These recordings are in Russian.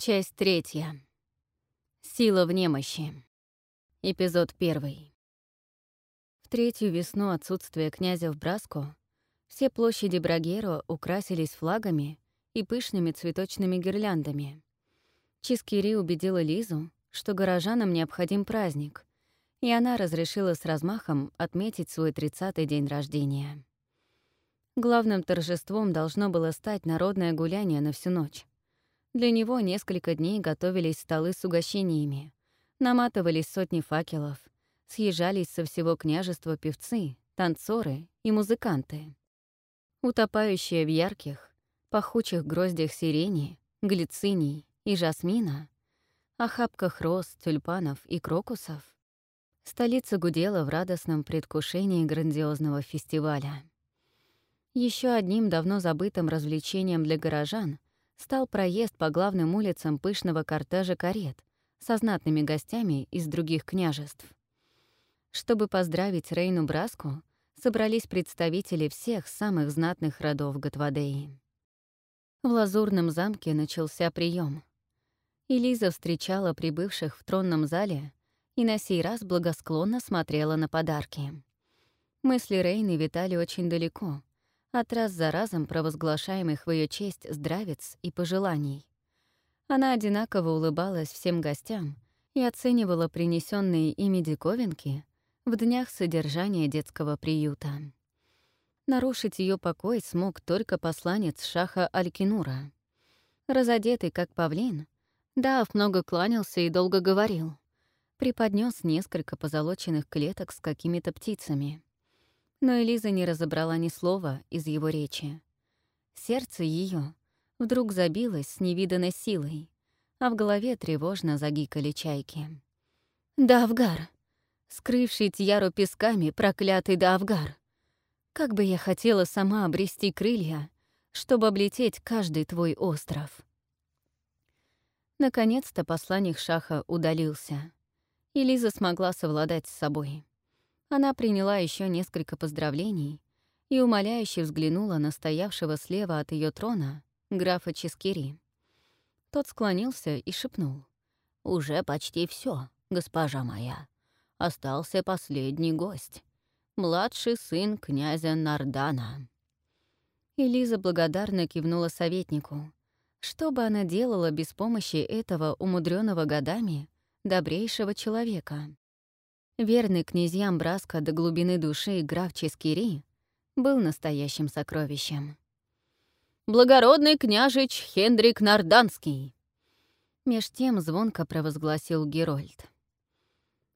Часть третья. Сила в немощи. Эпизод первый. В третью весну отсутствия князя в Браско все площади Брагеро украсились флагами и пышными цветочными гирляндами. Чискири убедила Лизу, что горожанам необходим праздник, и она разрешила с размахом отметить свой тридцатый день рождения. Главным торжеством должно было стать народное гуляние на всю ночь. Для него несколько дней готовились столы с угощениями, наматывались сотни факелов, съезжались со всего княжества певцы, танцоры и музыканты. Утопающие в ярких, пахучих гроздях сирени, глициний и жасмина, охапках роз, тюльпанов и крокусов, столица гудела в радостном предвкушении грандиозного фестиваля. Еще одним давно забытым развлечением для горожан стал проезд по главным улицам пышного кортежа карет со знатными гостями из других княжеств. Чтобы поздравить Рейну Браску, собрались представители всех самых знатных родов Готвадеи. В Лазурном замке начался прием. Элиза встречала прибывших в тронном зале и на сей раз благосклонно смотрела на подарки. Мысли Рейны витали очень далеко, от раз за разом провозглашаемых в ее честь здравец и пожеланий. Она одинаково улыбалась всем гостям и оценивала принесенные ими диковинки в днях содержания детского приюта. Нарушить ее покой смог только посланец Шаха Алькинура. Разодетый, как павлин, Даав много кланялся и долго говорил. Преподнес несколько позолоченных клеток с какими-то птицами но Элиза не разобрала ни слова из его речи. Сердце ее вдруг забилось с невиданной силой, а в голове тревожно загикали чайки. «Давгар! Скрывший Тьяру песками проклятый Давгар! Как бы я хотела сама обрести крылья, чтобы облететь каждый твой остров!» Наконец-то посланник Шаха удалился, и Лиза смогла совладать с собой. Она приняла еще несколько поздравлений и умоляюще взглянула на стоявшего слева от ее трона графа Ческири. Тот склонился и шепнул. «Уже почти все, госпожа моя. Остался последний гость. Младший сын князя Нардана». Элиза благодарно кивнула советнику. Что бы она делала без помощи этого умудренного годами добрейшего человека? Верный князьям Браска до глубины души граф Ческири был настоящим сокровищем. «Благородный княжич Хендрик Нарданский!» Меж тем звонко провозгласил Герольд.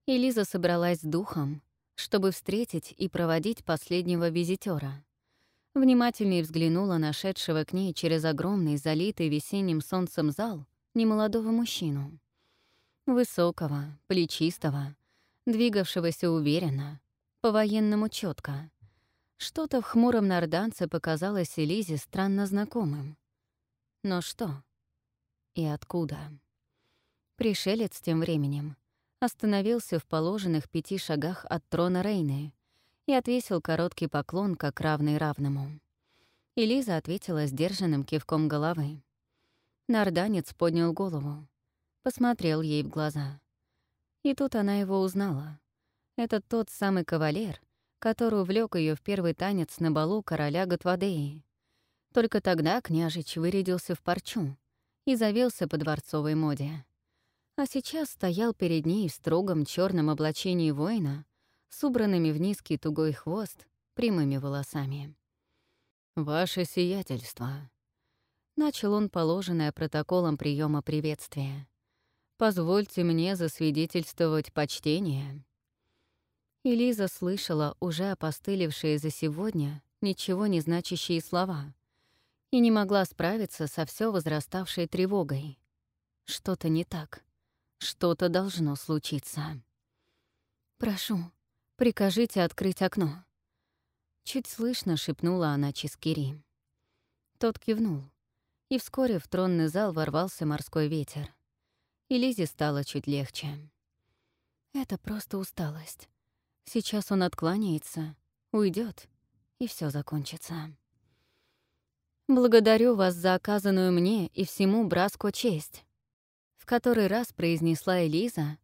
Элиза собралась с духом, чтобы встретить и проводить последнего визитера. Внимательнее взглянула на шедшего к ней через огромный, залитый весенним солнцем зал немолодого мужчину. Высокого, плечистого, двигавшегося уверенно, по-военному четко. Что-то в хмуром нарданце показалось Элизе странно знакомым. Но что? И откуда? Пришелец тем временем остановился в положенных пяти шагах от трона Рейны и отвесил короткий поклон, как равный равному. Элиза ответила сдержанным кивком головы. Нарданец поднял голову, посмотрел ей в глаза. И тут она его узнала. Это тот самый кавалер, который увлек ее в первый танец на балу короля Готвадеи. Только тогда княжич вырядился в парчу и завелся по дворцовой моде. А сейчас стоял перед ней в строгом черном облачении воина с убранными в низкий тугой хвост прямыми волосами. «Ваше сиятельство», — начал он положенное протоколом приема приветствия. Позвольте мне засвидетельствовать почтение». И Лиза слышала уже опостылевшие за сегодня ничего не значащие слова и не могла справиться со все возраставшей тревогой. Что-то не так. Что-то должно случиться. «Прошу, прикажите открыть окно». Чуть слышно шепнула она Чискири. Тот кивнул, и вскоре в тронный зал ворвался морской ветер и Лизе стало чуть легче. Это просто усталость. Сейчас он откланяется, уйдет, и все закончится. Благодарю вас за оказанную мне и всему Браско честь. В который раз произнесла Элиза,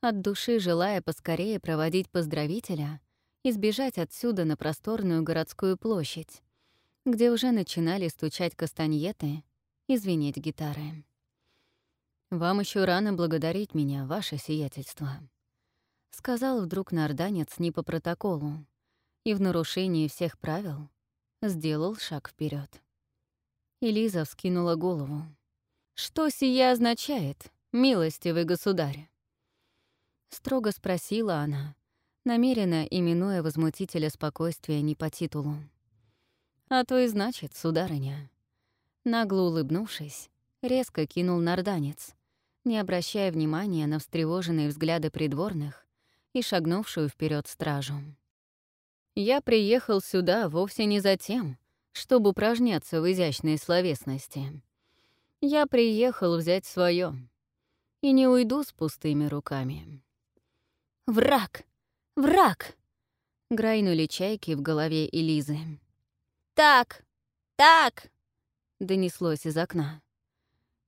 от души желая поскорее проводить поздравителя и сбежать отсюда на просторную городскую площадь, где уже начинали стучать кастаньеты и звенеть гитары. «Вам еще рано благодарить меня, ваше сиятельство», — сказал вдруг нарданец не по протоколу и в нарушении всех правил сделал шаг вперед. Элиза вскинула голову. «Что сия означает, милостивый государь?» Строго спросила она, намеренно именуя возмутителя спокойствия не по титулу. «А то и значит, сударыня». Нагло улыбнувшись, резко кинул нарданец, не обращая внимания на встревоженные взгляды придворных и шагнувшую вперед стражу. «Я приехал сюда вовсе не за тем, чтобы упражняться в изящной словесности. Я приехал взять свое и не уйду с пустыми руками». «Враг! Враг!» — грайнули чайки в голове Элизы. «Так! Так!» — донеслось из окна.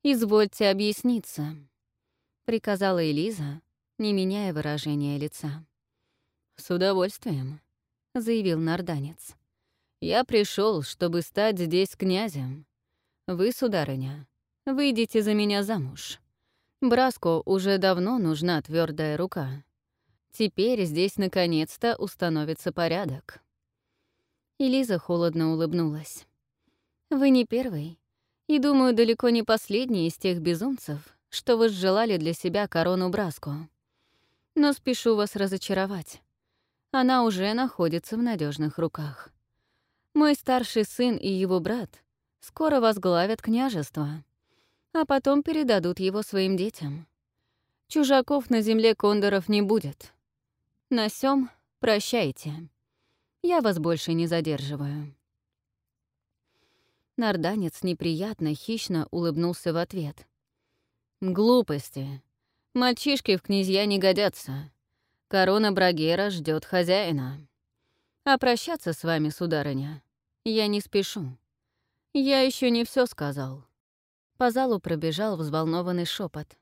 «Извольте объясниться», — приказала Элиза, не меняя выражения лица. «С удовольствием», — заявил нарданец. «Я пришел, чтобы стать здесь князем. Вы, сударыня, выйдите за меня замуж. Браско уже давно нужна твердая рука. Теперь здесь наконец-то установится порядок. Элиза холодно улыбнулась. «Вы не первый, и, думаю, далеко не последний из тех безумцев, что вы желали для себя корону Браско. Но спешу вас разочаровать. Она уже находится в надежных руках. Мой старший сын и его брат скоро возглавят княжество, а потом передадут его своим детям. Чужаков на земле кондоров не будет. На сём прощайте. Я вас больше не задерживаю». Нарданец неприятно, хищно улыбнулся в ответ. «Глупости. Мальчишки в князья не годятся. Корона Брагера ждет хозяина. А прощаться с вами, сударыня, я не спешу. Я еще не все сказал». По залу пробежал взволнованный шепот.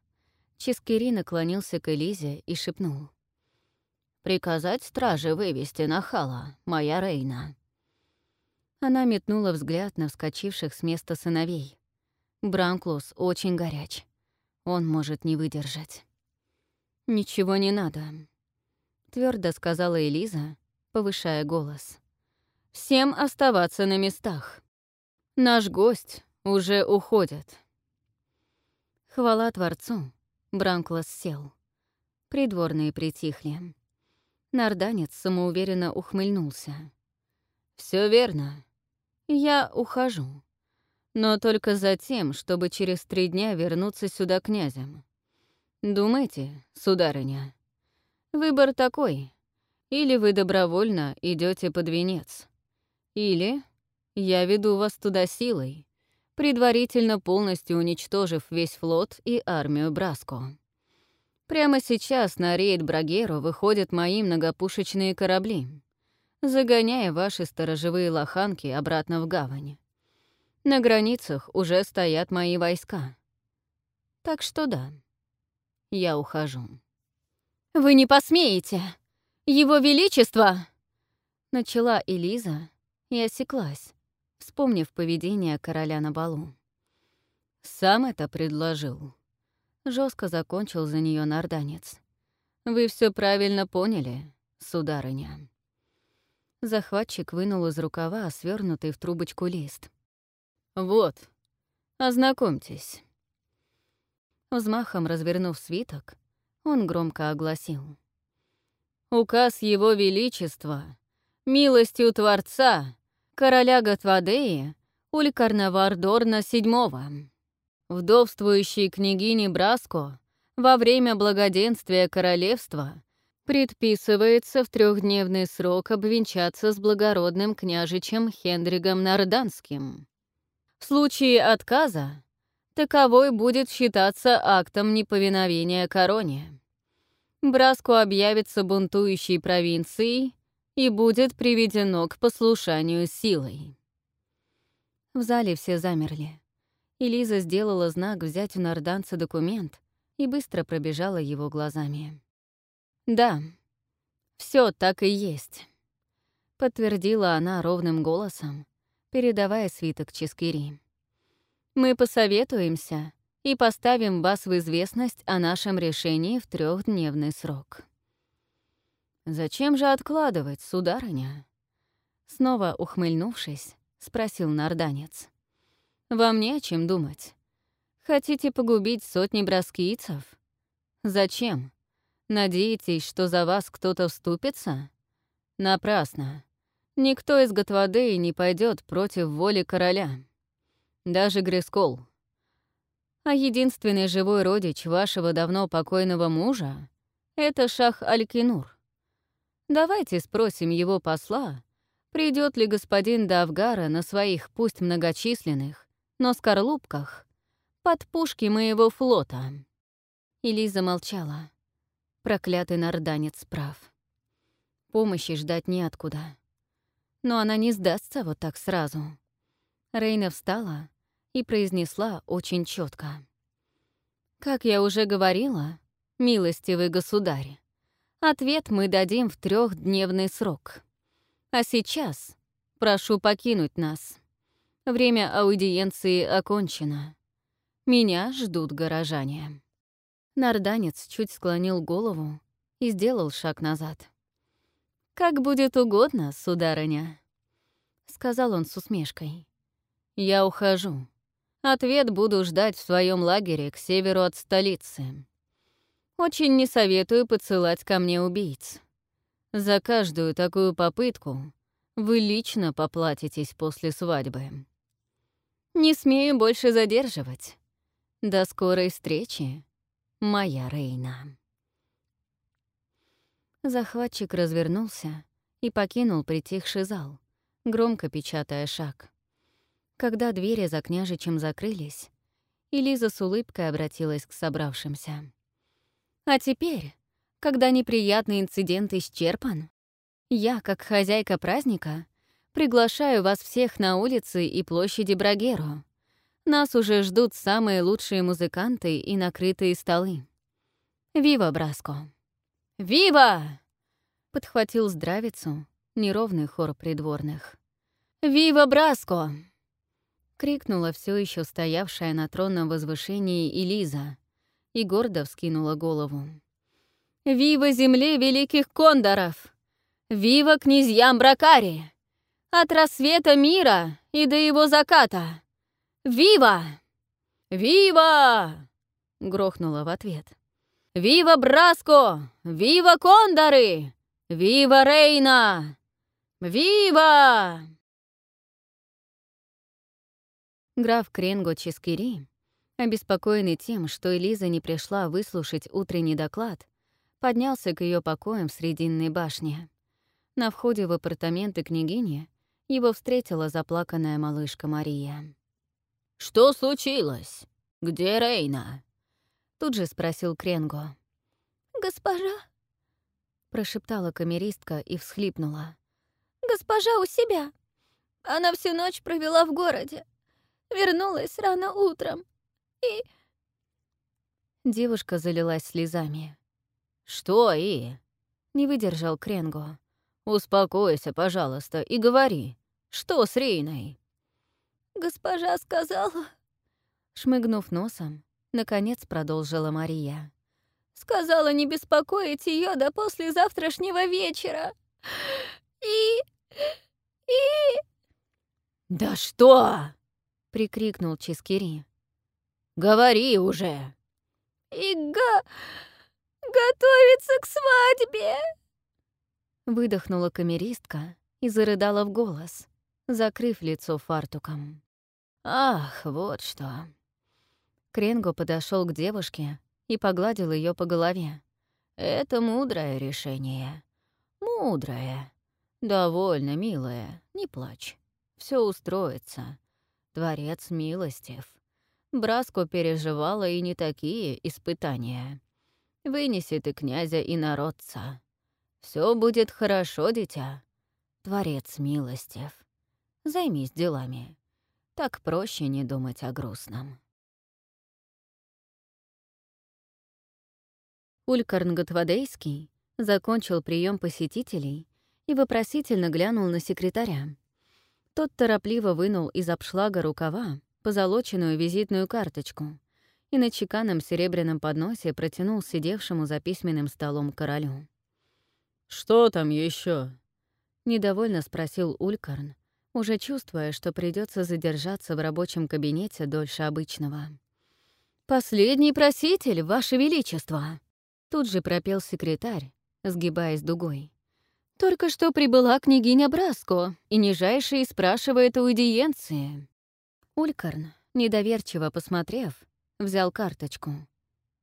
Чискири наклонился к Элизе и шепнул. Приказать страже вывести нахала, моя Рейна». Она метнула взгляд на вскочивших с места сыновей. Бранклус очень горяч. Он может не выдержать. «Ничего не надо», — твердо сказала Элиза, повышая голос. «Всем оставаться на местах. Наш гость уже уходит». Хвала Творцу, Бранклас сел. Придворные притихли. Нарданец самоуверенно ухмыльнулся. Все верно. Я ухожу. Но только за тем, чтобы через три дня вернуться сюда князем. Думайте, сударыня. Выбор такой. Или вы добровольно идете под венец. Или я веду вас туда силой, предварительно полностью уничтожив весь флот и армию Браско. Прямо сейчас на рейд Брагеру выходят мои многопушечные корабли, загоняя ваши сторожевые лоханки обратно в гавань. На границах уже стоят мои войска. Так что да, я ухожу. «Вы не посмеете! Его Величество!» Начала Элиза и осеклась, вспомнив поведение короля на балу. «Сам это предложил», Жестко закончил за нее нарданец. «Вы все правильно поняли, сударыня». Захватчик вынул из рукава свернутый в трубочку лист. «Вот, ознакомьтесь». Взмахом развернув свиток, он громко огласил. «Указ Его Величества, милостью Творца, короля Готвадеи, Улькарнавардорна седьмого» вдовствующей княгине Браско во время благоденствия королевства предписывается в трехдневный срок обвенчаться с благородным княжичем Хендригом Нарданским. В случае отказа таковой будет считаться актом неповиновения короне. Браско объявится бунтующей провинцией и будет приведено к послушанию силой. В зале все замерли. И Лиза сделала знак взять у нарданца документ, и быстро пробежала его глазами. «Да, все так и есть», — подтвердила она ровным голосом, передавая свиток Ческири. «Мы посоветуемся и поставим вас в известность о нашем решении в трехдневный срок». «Зачем же откладывать, сударыня?» Снова ухмыльнувшись, спросил нарданец. «Вам не о чем думать. Хотите погубить сотни броскийцев? Зачем? Надеетесь, что за вас кто-то вступится? Напрасно. Никто из Готвадеи не пойдет против воли короля. Даже Грискол. А единственный живой родич вашего давно покойного мужа — это Шах Алькинур. Давайте спросим его посла, придет ли господин Давгара на своих, пусть многочисленных, но скорлупках, под пушки моего флота». И Лиза молчала. Проклятый нарданец прав. Помощи ждать неоткуда. Но она не сдастся вот так сразу. Рейна встала и произнесла очень четко: «Как я уже говорила, милостивый государь, ответ мы дадим в трехдневный срок. А сейчас прошу покинуть нас. Время аудиенции окончено. Меня ждут горожане». Нарданец чуть склонил голову и сделал шаг назад. «Как будет угодно, сударыня», — сказал он с усмешкой. «Я ухожу. Ответ буду ждать в своем лагере к северу от столицы. Очень не советую подсылать ко мне убийц. За каждую такую попытку вы лично поплатитесь после свадьбы. Не смею больше задерживать. До скорой встречи, моя Рейна. Захватчик развернулся и покинул притихший зал, громко печатая шаг. Когда двери за княжичем закрылись, Элиза с улыбкой обратилась к собравшимся. «А теперь, когда неприятный инцидент исчерпан, я, как хозяйка праздника, приглашаю вас всех на улицы и площади Брагеро, нас уже ждут самые лучшие музыканты и накрытые столы. Вива, Браско! Вива! Подхватил здравицу неровный хор придворных. «Вива, Браско!» — крикнула все еще стоявшая на тронном возвышении Элиза и гордо вскинула голову. «Вива земле великих кондоров! Вива князьям Бракари! От рассвета мира и до его заката! «Вива! Вива!» — грохнула в ответ. «Вива Браско! Вива Кондоры! Вива Рейна! Вива!» Граф Кренго Ческири, обеспокоенный тем, что Элиза не пришла выслушать утренний доклад, поднялся к ее покоям в Срединной башне. На входе в апартаменты княгини его встретила заплаканная малышка Мария. «Что случилось? Где Рейна?» Тут же спросил Кренго. «Госпожа?» Прошептала камеристка и всхлипнула. «Госпожа у себя. Она всю ночь провела в городе. Вернулась рано утром. И...» Девушка залилась слезами. «Что и?» — не выдержал Кренго. «Успокойся, пожалуйста, и говори, что с Рейной?» «Госпожа сказала...» Шмыгнув носом, наконец продолжила Мария. «Сказала не беспокоить ее до послезавтрашнего вечера. И... и...» «Да что?» — прикрикнул Чискири. «Говори уже!» «И га... готовится к свадьбе!» Выдохнула камеристка и зарыдала в голос, закрыв лицо фартуком. Ах, вот что. Кренго подошел к девушке и погладил ее по голове. Это мудрое решение. Мудрое. Довольно, милая, не плачь. Все устроится. Дворец милостив. Браско переживала и не такие испытания. Вынеси ты князя и народца. Все будет хорошо, дитя. Дворец милостив. Займись делами. Так проще не думать о грустном. Улькарн Готвадейский закончил прием посетителей и вопросительно глянул на секретаря. Тот торопливо вынул из обшлага рукава позолоченную визитную карточку и на чеканном серебряном подносе протянул сидевшему за письменным столом королю. «Что там еще? недовольно спросил Улькарн, уже чувствуя, что придется задержаться в рабочем кабинете дольше обычного. «Последний проситель, Ваше Величество!» Тут же пропел секретарь, сгибаясь дугой. «Только что прибыла княгиня Браско и нижайший спрашивает аудиенции». Улькарн, недоверчиво посмотрев, взял карточку.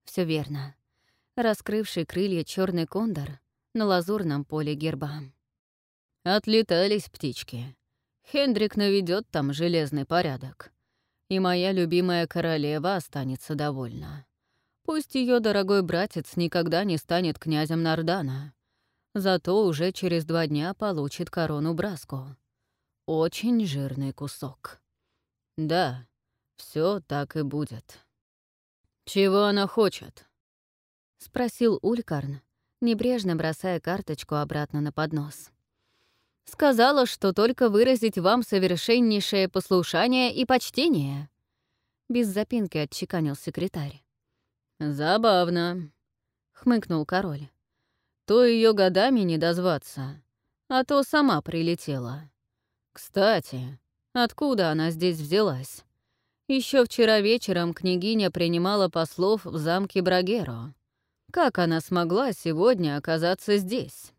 Все верно. Раскрывший крылья черный кондор на лазурном поле герба. Отлетались птички. Хендрик наведет там железный порядок. И моя любимая королева останется довольна. Пусть ее дорогой братец никогда не станет князем Нардана, зато уже через два дня получит корону Браску. Очень жирный кусок. Да, все так и будет. «Чего она хочет?» — спросил Улькарн, небрежно бросая карточку обратно на поднос. «Сказала, что только выразить вам совершеннейшее послушание и почтение», — без запинки отчеканил секретарь. «Забавно», — хмыкнул король. «То ее годами не дозваться, а то сама прилетела. Кстати, откуда она здесь взялась? Еще вчера вечером княгиня принимала послов в замке Брагеро. Как она смогла сегодня оказаться здесь?»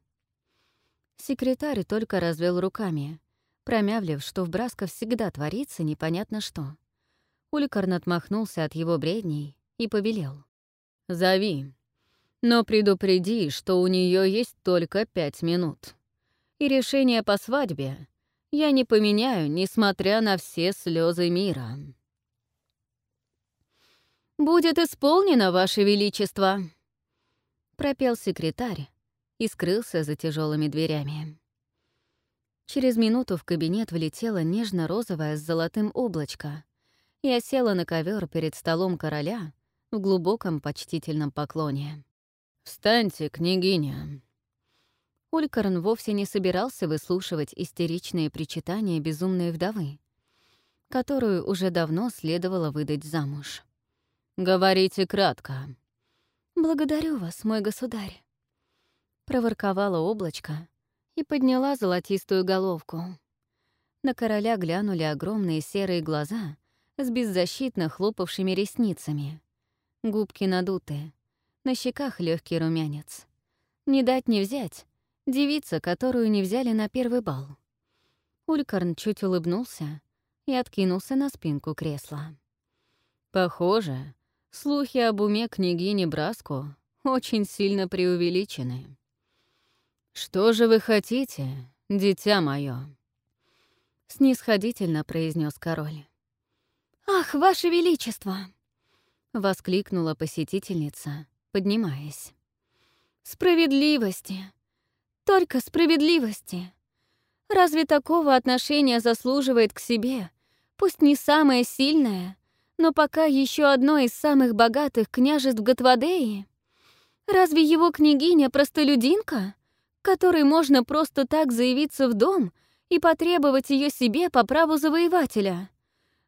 Секретарь только развел руками, промявлив, что в Браско всегда творится непонятно что. Уликарн отмахнулся от его бредней и повелел. Зови. Но предупреди, что у нее есть только пять минут. И решение по свадьбе я не поменяю, несмотря на все слезы мира. «Будет исполнено, Ваше Величество!» Пропел секретарь и скрылся за тяжелыми дверями. Через минуту в кабинет влетела нежно-розовая с золотым облачко и осела на ковер перед столом короля, в глубоком почтительном поклоне. «Встаньте, княгиня!» Улькарн вовсе не собирался выслушивать истеричные причитания безумной вдовы, которую уже давно следовало выдать замуж. «Говорите кратко». «Благодарю вас, мой государь», — проворковала облачко и подняла золотистую головку. На короля глянули огромные серые глаза с беззащитно хлопавшими ресницами, Губки надуты, на щеках легкий румянец. Не дать не взять. Девица, которую не взяли на первый бал. Улькарн чуть улыбнулся и откинулся на спинку кресла. «Похоже, слухи об уме княгини Браско очень сильно преувеличены. Что же вы хотите, дитя мое? снисходительно произнес король. «Ах, ваше величество!» — воскликнула посетительница, поднимаясь. «Справедливости! Только справедливости! Разве такого отношения заслуживает к себе, пусть не самое сильное, но пока еще одно из самых богатых княжеств Готвадеи? Разве его княгиня простолюдинка, которой можно просто так заявиться в дом и потребовать ее себе по праву завоевателя?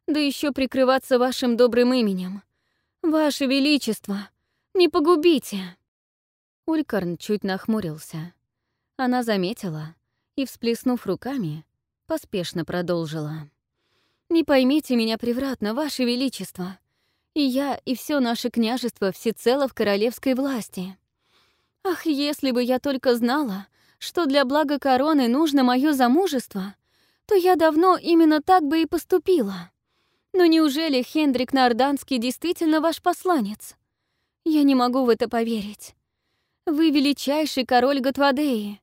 Да еще прикрываться вашим добрым именем — «Ваше Величество, не погубите!» Улькарн чуть нахмурился. Она заметила и, всплеснув руками, поспешно продолжила. «Не поймите меня превратно, Ваше Величество. И я, и все наше княжество всецело в королевской власти. Ах, если бы я только знала, что для блага короны нужно мое замужество, то я давно именно так бы и поступила. Но неужели Хендрик Нарданский действительно ваш посланец? Я не могу в это поверить. Вы величайший король Готвадеи,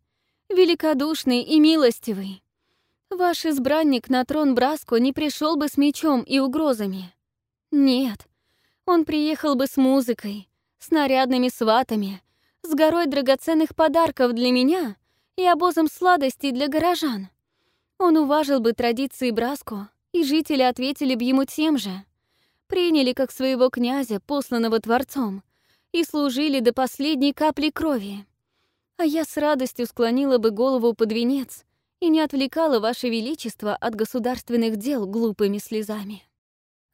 великодушный и милостивый. Ваш избранник на трон Браско не пришел бы с мечом и угрозами. Нет, он приехал бы с музыкой, с нарядными сватами, с горой драгоценных подарков для меня и обозом сладостей для горожан. Он уважил бы традиции Браско и жители ответили бы ему тем же. Приняли как своего князя, посланного Творцом, и служили до последней капли крови. А я с радостью склонила бы голову под венец и не отвлекала Ваше Величество от государственных дел глупыми слезами».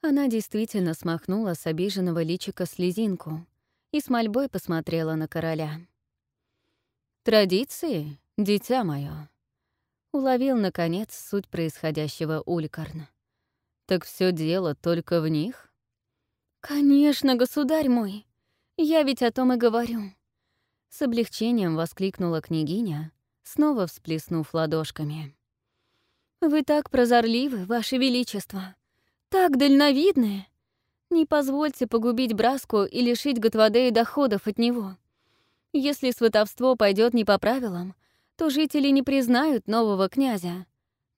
Она действительно смахнула с обиженного личика слезинку и с мольбой посмотрела на короля. «Традиции, дитя мое», — уловил, наконец, суть происходящего Улькарн. «Так все дело только в них?» «Конечно, государь мой, я ведь о том и говорю». С облегчением воскликнула княгиня, снова всплеснув ладошками. «Вы так прозорливы, Ваше Величество, так дальновидны. Не позвольте погубить Браску и лишить Готвадея доходов от него. Если сватовство пойдет не по правилам, то жители не признают нового князя,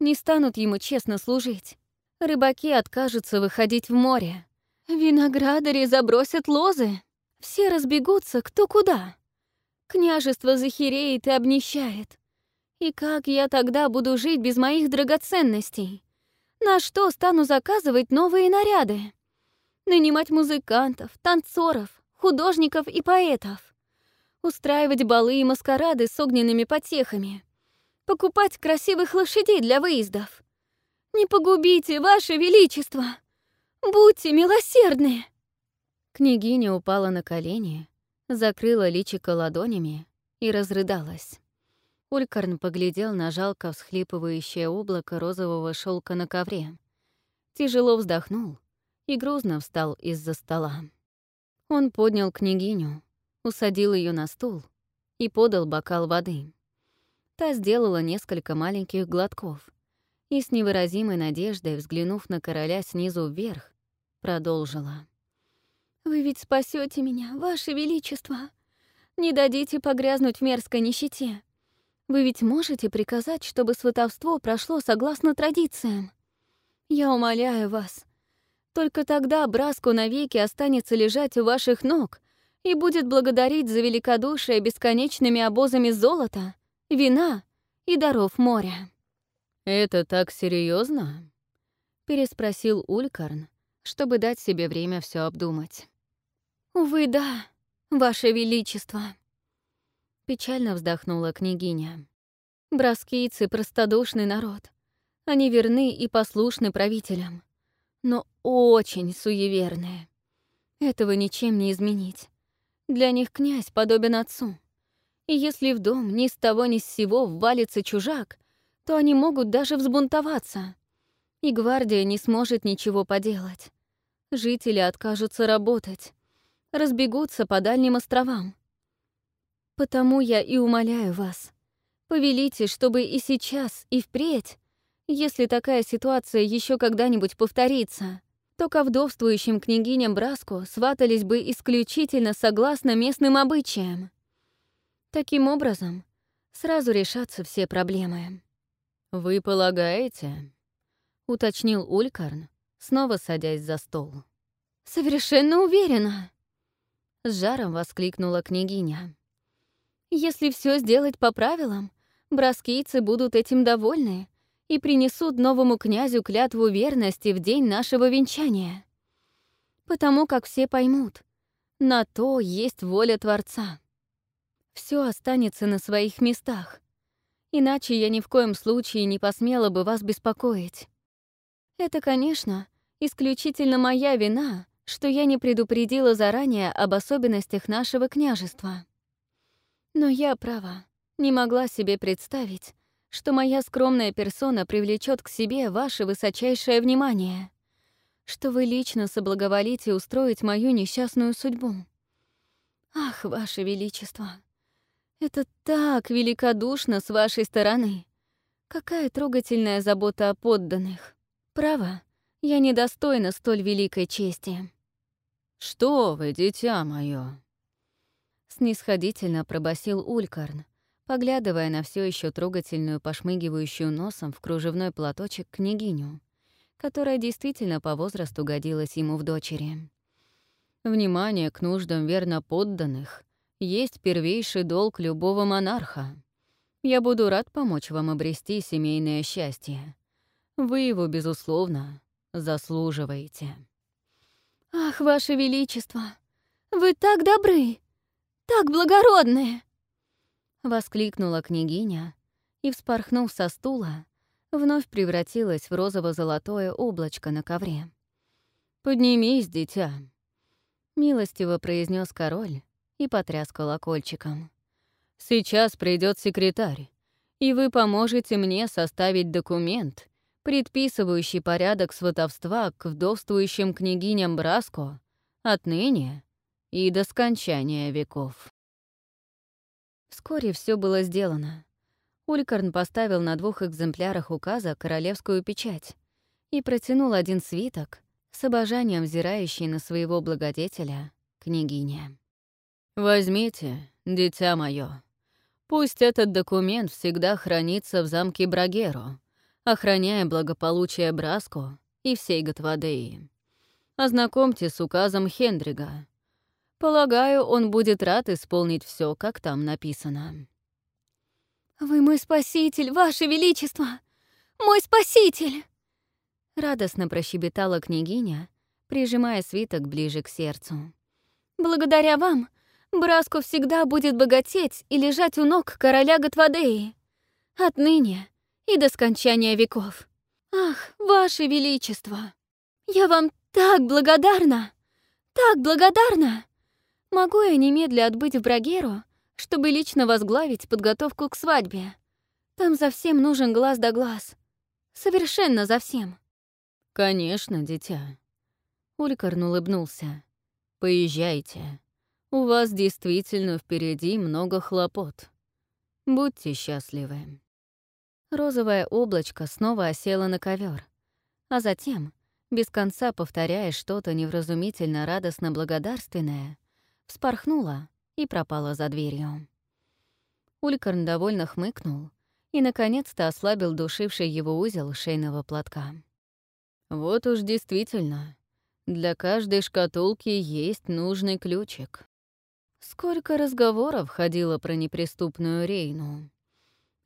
не станут ему честно служить. Рыбаки откажутся выходить в море. Виноградари забросят лозы. Все разбегутся кто куда. Княжество захереет и обнищает. И как я тогда буду жить без моих драгоценностей? На что стану заказывать новые наряды? Нанимать музыкантов, танцоров, художников и поэтов. Устраивать балы и маскарады с огненными потехами. Покупать красивых лошадей для выездов. Не погубите, Ваше Величество! Будьте милосердны!» Княгиня упала на колени, закрыла личико ладонями и разрыдалась. Улькарн поглядел на жалко всхлипывающее облако розового шелка на ковре. Тяжело вздохнул и грузно встал из-за стола. Он поднял княгиню, усадил ее на стул и подал бокал воды. Та сделала несколько маленьких глотков и с невыразимой надеждой, взглянув на короля снизу вверх, продолжила. «Вы ведь спасете меня, Ваше Величество! Не дадите погрязнуть в мерзкой нищете!» Вы ведь можете приказать, чтобы сватовство прошло согласно традициям? Я умоляю вас. Только тогда Браску навеки останется лежать у ваших ног и будет благодарить за великодушие бесконечными обозами золота, вина и даров моря. «Это так серьезно? переспросил Улькарн, чтобы дать себе время все обдумать. «Увы, да, Ваше Величество», Печально вздохнула княгиня. Браскийцы — простодушный народ. Они верны и послушны правителям, но очень суеверные. Этого ничем не изменить. Для них князь подобен отцу. И если в дом ни с того ни с сего ввалится чужак, то они могут даже взбунтоваться. И гвардия не сможет ничего поделать. Жители откажутся работать, разбегутся по дальним островам. Потому я и умоляю вас. Повелите, чтобы и сейчас, и впредь, если такая ситуация еще когда-нибудь повторится, то ко вдовствующим княгиням Браску сватались бы исключительно согласно местным обычаям. Таким образом, сразу решатся все проблемы. «Вы полагаете?» — уточнил Улькарн, снова садясь за стол. «Совершенно уверена!» — с жаром воскликнула княгиня. Если все сделать по правилам, браскийцы будут этим довольны и принесут новому князю клятву верности в день нашего венчания. Потому как все поймут, на то есть воля Творца. Все останется на своих местах, иначе я ни в коем случае не посмела бы вас беспокоить. Это, конечно, исключительно моя вина, что я не предупредила заранее об особенностях нашего княжества. Но я, права, не могла себе представить, что моя скромная персона привлечет к себе ваше высочайшее внимание, что вы лично соблаговолите устроить мою несчастную судьбу. Ах, ваше величество, это так великодушно с вашей стороны. Какая трогательная забота о подданных. Право, я недостойна столь великой чести. «Что вы, дитя мое? снисходительно пробасил Улькарн, поглядывая на все еще трогательную, пошмыгивающую носом в кружевной платочек княгиню, которая действительно по возрасту годилась ему в дочери. Внимание к нуждам верно подданных есть первейший долг любого монарха. Я буду рад помочь вам обрести семейное счастье. Вы его, безусловно, заслуживаете. «Ах, Ваше Величество! Вы так добры, так благородны!» Воскликнула княгиня и, вспорхнув со стула, вновь превратилась в розово-золотое облачко на ковре. «Поднимись, дитя!» — милостиво произнес король и потряс колокольчиком. «Сейчас придет секретарь, и вы поможете мне составить документ, предписывающий порядок сватовства к вдовствующим княгиням Браско отныне и до скончания веков». Вскоре все было сделано. Улькарн поставил на двух экземплярах указа королевскую печать и протянул один свиток с обожанием взирающей на своего благодетеля, княгиня. «Возьмите, дитя мое. Пусть этот документ всегда хранится в замке Брагеро, охраняя благополучие Браско и всей Готвадеи. Ознакомьте с указом Хендрига. Полагаю, он будет рад исполнить все, как там написано». «Вы мой спаситель, ваше величество! Мой спаситель!» Радостно прощебетала княгиня, прижимая свиток ближе к сердцу. «Благодаря вам Браско всегда будет богатеть и лежать у ног короля Готвадеи. Отныне и до скончания веков. Ах, ваше величество! Я вам так благодарна! Так благодарна! Могу я немедля отбыть в Брагеру чтобы лично возглавить подготовку к свадьбе. Там за всем нужен глаз да глаз. Совершенно за всем. «Конечно, дитя». Улькарн улыбнулся. «Поезжайте. У вас действительно впереди много хлопот. Будьте счастливы». Розовое облачко снова осело на ковер, а затем, без конца повторяя что-то невразумительно радостно вспорхнуло и пропала за дверью. Улькарн довольно хмыкнул и, наконец-то, ослабил душивший его узел шейного платка. «Вот уж действительно, для каждой шкатулки есть нужный ключик». Сколько разговоров ходило про неприступную Рейну.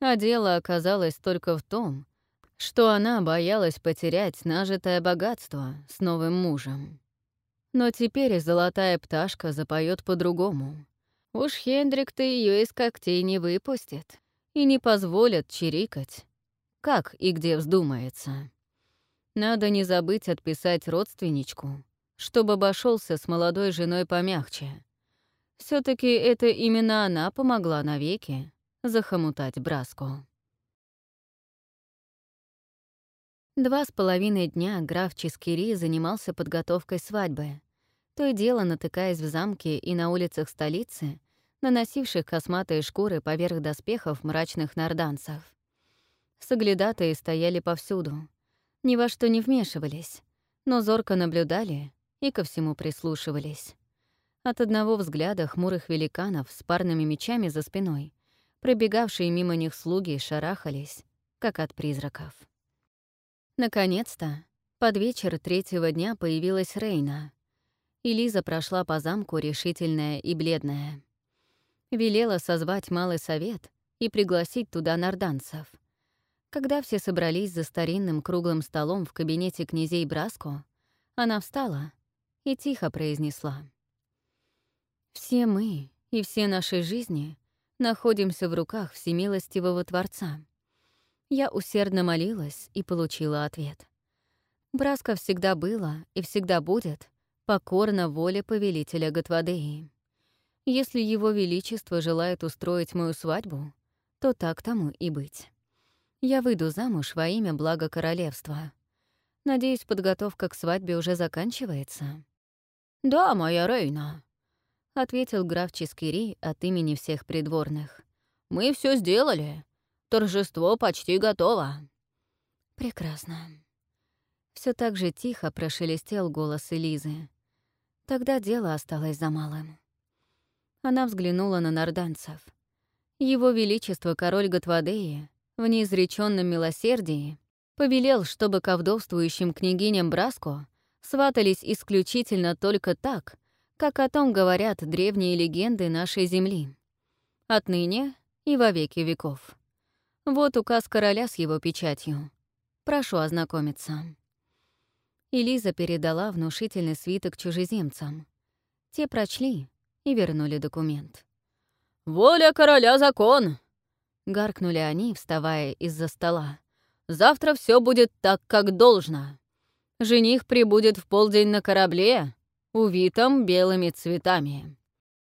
А дело оказалось только в том, что она боялась потерять нажитое богатство с новым мужем. Но теперь золотая пташка запоет по-другому. Уж Хендрик-то ее из когтей не выпустит и не позволят чирикать, как и где вздумается. Надо не забыть отписать родственничку, чтобы обошелся с молодой женой помягче. все таки это именно она помогла навеки захомутать Браску. Два с половиной дня граф Чискири занимался подготовкой свадьбы, то и дело натыкаясь в замке и на улицах столицы наносивших косматые шкуры поверх доспехов мрачных норданцев. Соглядатые стояли повсюду, ни во что не вмешивались, но зорко наблюдали и ко всему прислушивались. От одного взгляда хмурых великанов с парными мечами за спиной, пробегавшие мимо них слуги шарахались, как от призраков. Наконец-то, под вечер третьего дня появилась Рейна, и Лиза прошла по замку решительная и бледная велела созвать малый совет и пригласить туда норданцев. Когда все собрались за старинным круглым столом в кабинете князей Браско, она встала и тихо произнесла. «Все мы и все наши жизни находимся в руках Всемилостивого Творца. Я усердно молилась и получила ответ. Браско всегда было и всегда будет покорно воле повелителя Готвадеи. Если его величество желает устроить мою свадьбу, то так тому и быть. Я выйду замуж во имя блага королевства. Надеюсь, подготовка к свадьбе уже заканчивается. «Да, моя Рейна», — ответил граф Чискири от имени всех придворных. «Мы все сделали. Торжество почти готово». «Прекрасно». Все так же тихо прошелестел голос Элизы. Тогда дело осталось за малым. Она взглянула на норданцев. Его Величество король Готвадеи в неизреченном милосердии повелел, чтобы к вдовствующим княгиням Браско сватались исключительно только так, как о том говорят древние легенды нашей земли. Отныне и во веки веков. Вот указ короля с его печатью. Прошу ознакомиться. Элиза передала внушительный свиток чужеземцам. Те прочли и вернули документ. «Воля короля — закон!» — гаркнули они, вставая из-за стола. «Завтра все будет так, как должно. Жених прибудет в полдень на корабле, увитом белыми цветами».